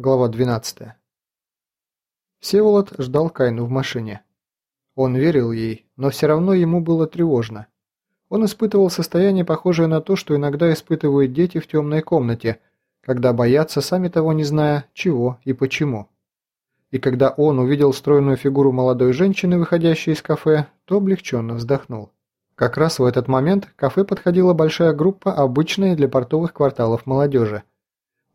Глава 12. Всеволод ждал Кайну в машине. Он верил ей, но все равно ему было тревожно. Он испытывал состояние, похожее на то, что иногда испытывают дети в темной комнате, когда боятся, сами того не зная, чего и почему. И когда он увидел стройную фигуру молодой женщины, выходящей из кафе, то облегченно вздохнул. Как раз в этот момент к кафе подходила большая группа обычной для портовых кварталов молодежи.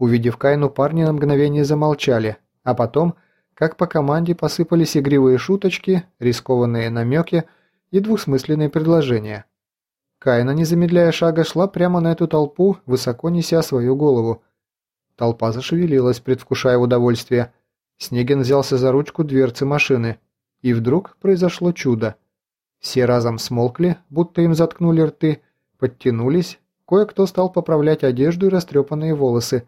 Увидев Кайну, парни на мгновение замолчали, а потом, как по команде, посыпались игривые шуточки, рискованные намеки и двусмысленные предложения. Кайна, не замедляя шага, шла прямо на эту толпу, высоко неся свою голову. Толпа зашевелилась, предвкушая удовольствие. Снегин взялся за ручку дверцы машины. И вдруг произошло чудо. Все разом смолкли, будто им заткнули рты, подтянулись, кое-кто стал поправлять одежду и растрепанные волосы,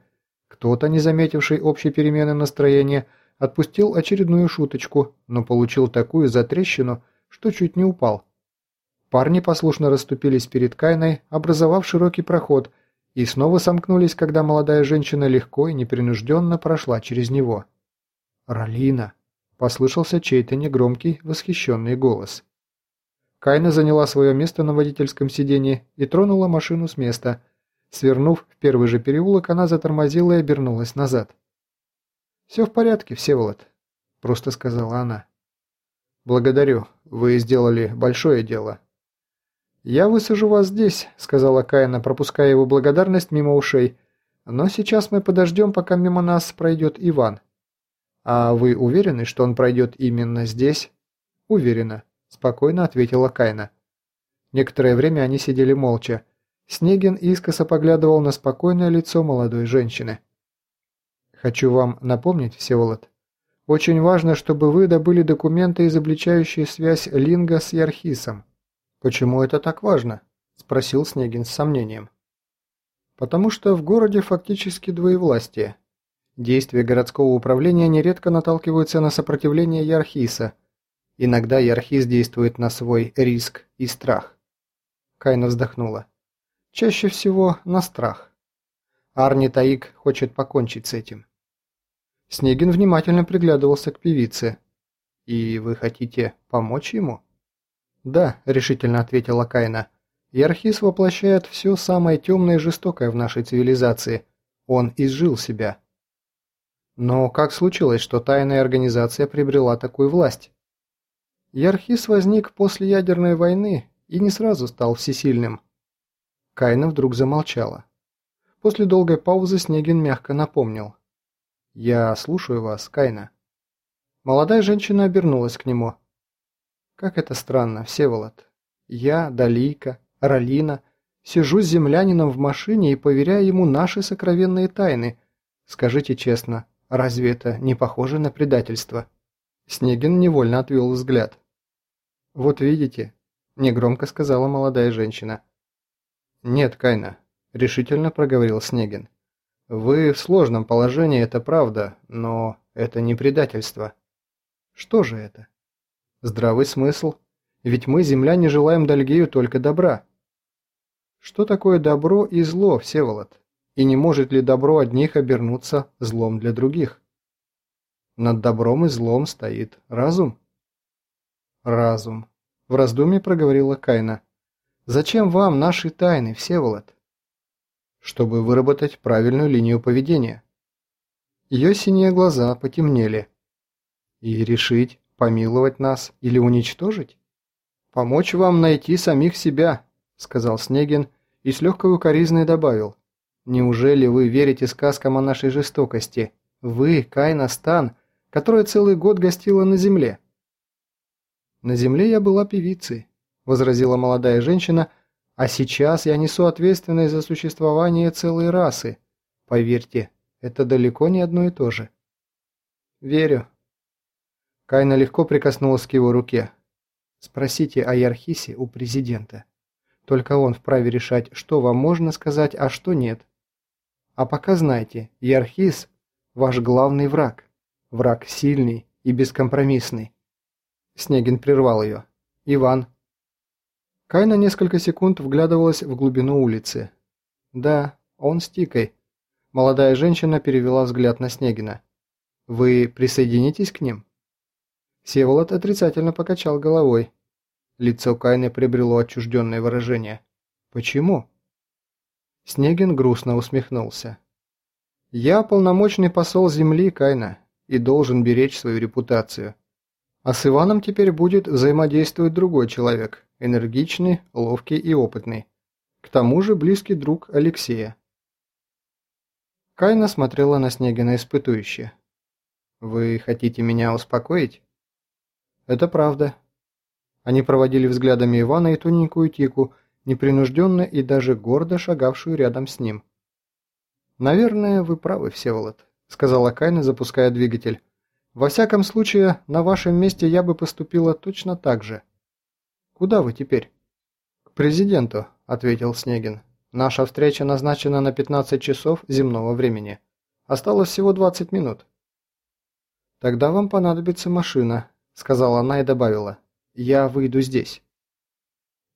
кто-то, не заметивший общей перемены настроения, отпустил очередную шуточку, но получил такую затрещину, что чуть не упал. Парни послушно расступились перед Кайной, образовав широкий проход, и снова сомкнулись, когда молодая женщина легко и непринужденно прошла через него. «Ралина!» – послышался чей-то негромкий, восхищенный голос. Кайна заняла свое место на водительском сиденье и тронула машину с места – Свернув в первый же переулок, она затормозила и обернулась назад. «Все в порядке, Всеволод», – просто сказала она. «Благодарю, вы сделали большое дело». «Я высажу вас здесь», – сказала Каина, пропуская его благодарность мимо ушей. «Но сейчас мы подождем, пока мимо нас пройдет Иван». «А вы уверены, что он пройдет именно здесь?» «Уверена», – спокойно ответила Кайна. Некоторое время они сидели молча. Снегин искоса поглядывал на спокойное лицо молодой женщины. «Хочу вам напомнить, Всеволод, очень важно, чтобы вы добыли документы, изобличающие связь Линга с Ярхисом». «Почему это так важно?» – спросил Снегин с сомнением. «Потому что в городе фактически двоевластие. Действия городского управления нередко наталкиваются на сопротивление Ярхиса. Иногда Ярхис действует на свой риск и страх». Кайна вздохнула. Чаще всего на страх. Арни Таик хочет покончить с этим. Снегин внимательно приглядывался к певице. «И вы хотите помочь ему?» «Да», – решительно ответила Кайна. «Ярхис воплощает все самое темное и жестокое в нашей цивилизации. Он изжил себя». Но как случилось, что тайная организация приобрела такую власть? Ярхис возник после ядерной войны и не сразу стал всесильным. Кайна вдруг замолчала. После долгой паузы Снегин мягко напомнил. «Я слушаю вас, Кайна». Молодая женщина обернулась к нему. «Как это странно, Всеволод. Я, Далийка, Ралина, сижу с землянином в машине и поверяю ему наши сокровенные тайны. Скажите честно, разве это не похоже на предательство?» Снегин невольно отвел взгляд. «Вот видите», – негромко сказала молодая женщина – «Нет, Кайна», – решительно проговорил Снегин. «Вы в сложном положении, это правда, но это не предательство». «Что же это?» «Здравый смысл. Ведь мы, земляне, желаем Дальгею только добра». «Что такое добро и зло, Всеволод? И не может ли добро одних обернуться злом для других?» «Над добром и злом стоит разум». «Разум», – в раздумье проговорила Кайна. Зачем вам наши тайны, Всеволод? Чтобы выработать правильную линию поведения. Ее синие глаза потемнели. И решить, помиловать нас или уничтожить? Помочь вам найти самих себя, сказал Снегин и с легкой укоризной добавил. Неужели вы верите сказкам о нашей жестокости? Вы, Кайна Стан, которая целый год гостила на земле. На земле я была певицей, – возразила молодая женщина, – «а сейчас я несу ответственность за существование целой расы. Поверьте, это далеко не одно и то же». «Верю». Кайна легко прикоснулась к его руке. «Спросите о Ярхисе у президента. Только он вправе решать, что вам можно сказать, а что нет. А пока знайте, Ярхис – ваш главный враг. Враг сильный и бескомпромиссный». Снегин прервал ее. «Иван, Кайна несколько секунд вглядывалась в глубину улицы. Да, он с Тикой. Молодая женщина перевела взгляд на Снегина. Вы присоединитесь к ним?» Всеволод отрицательно покачал головой. Лицо Кайны приобрело отчужденное выражение. «Почему?» Снегин грустно усмехнулся. «Я полномочный посол Земли, Кайна, и должен беречь свою репутацию. А с Иваном теперь будет взаимодействовать другой человек, энергичный, ловкий и опытный. К тому же близкий друг Алексея». Кайна смотрела на Снегина испытующе. «Вы хотите меня успокоить?» «Это правда». Они проводили взглядами Ивана и тоненькую Тику, непринужденно и даже гордо шагавшую рядом с ним. «Наверное, вы правы, Всеволод», — сказала Кайна, запуская двигатель. «Во всяком случае, на вашем месте я бы поступила точно так же. Куда вы теперь?» «К президенту», — ответил Снегин. «Наша встреча назначена на 15 часов земного времени. Осталось всего 20 минут». «Тогда вам понадобится машина», — сказала она и добавила. «Я выйду здесь».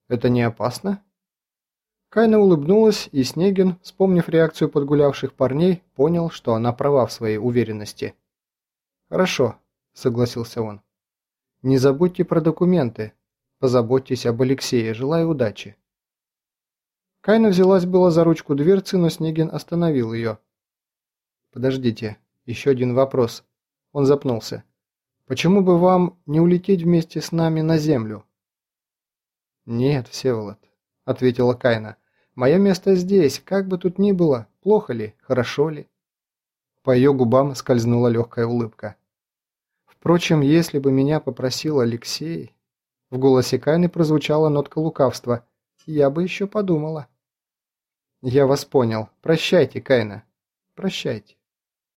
«Это не опасно?» Кайна улыбнулась, и Снегин, вспомнив реакцию подгулявших парней, понял, что она права в своей уверенности. «Хорошо», — согласился он. «Не забудьте про документы. Позаботьтесь об Алексее. Желаю удачи». Кайна взялась было за ручку дверцы, но Снегин остановил ее. «Подождите, еще один вопрос». Он запнулся. «Почему бы вам не улететь вместе с нами на Землю?» «Нет, Всеволод ответила Кайна. «Мое место здесь, как бы тут ни было, плохо ли, хорошо ли?» По ее губам скользнула легкая улыбка. «Впрочем, если бы меня попросил Алексей...» В голосе Кайны прозвучала нотка лукавства. «Я бы еще подумала». «Я вас понял. Прощайте, Кайна. Прощайте».